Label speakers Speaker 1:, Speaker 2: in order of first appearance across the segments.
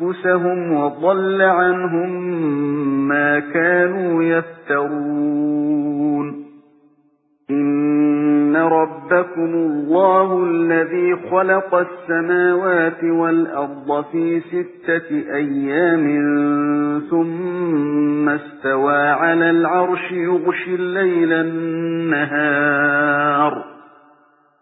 Speaker 1: أَنفُسَهُمْ وَضَلَّ عَنْهُم مَّا كَانُوا يَفْتَرُونَ. إِنَّ رَبَّكُمُ اللَّهُ الَّذِي خَلَقَ السَّمَاوَاتِ وَالْأَرْضَ فِي سِتَّةِ أَيَّامٍ ثُمَّ اسْتَوَى عَلَى الْعَرْشِ يُغْشِي اللَّيْلَ النَّهَارَ.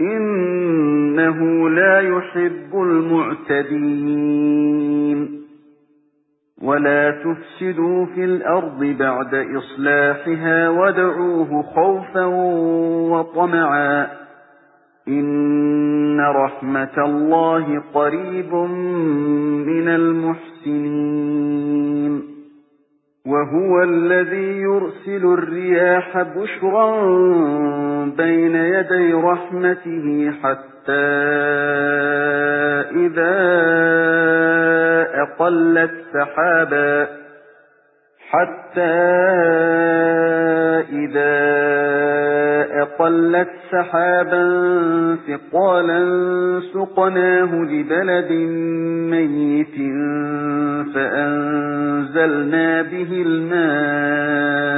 Speaker 1: إِنَّهُ لَا يُحِبُّ الْمُعْتَدِينَ. وَلَا تُفْسِدُوا فِي الْأَرْضِ بَعْدَ إِصْلَاحِهَا وَادْعُوهُ خَوْفًا وَطَمَعًا. إِنَّ رَحْمَتَ اللَّهِ قَرِيبٌ مِنَ الْمُحْسِنِينَ. وَهُوَ الَّذِي يُرْسِلُ الرِّيَاحَ بُشْرًا بَيْنَ يَدَيْ رَحْمَتِهِ حَتَّى إِذَا أَقَلَّتْ سَحَابًا حَتَّى إِذَا أَقَلَّتْ سَحَابًا ثِقَالًا سُقْنَاهُ لِبَلَدٍ مَّيِّتٍ فَأَنزَلْنَا بِهِ الْمَاءَ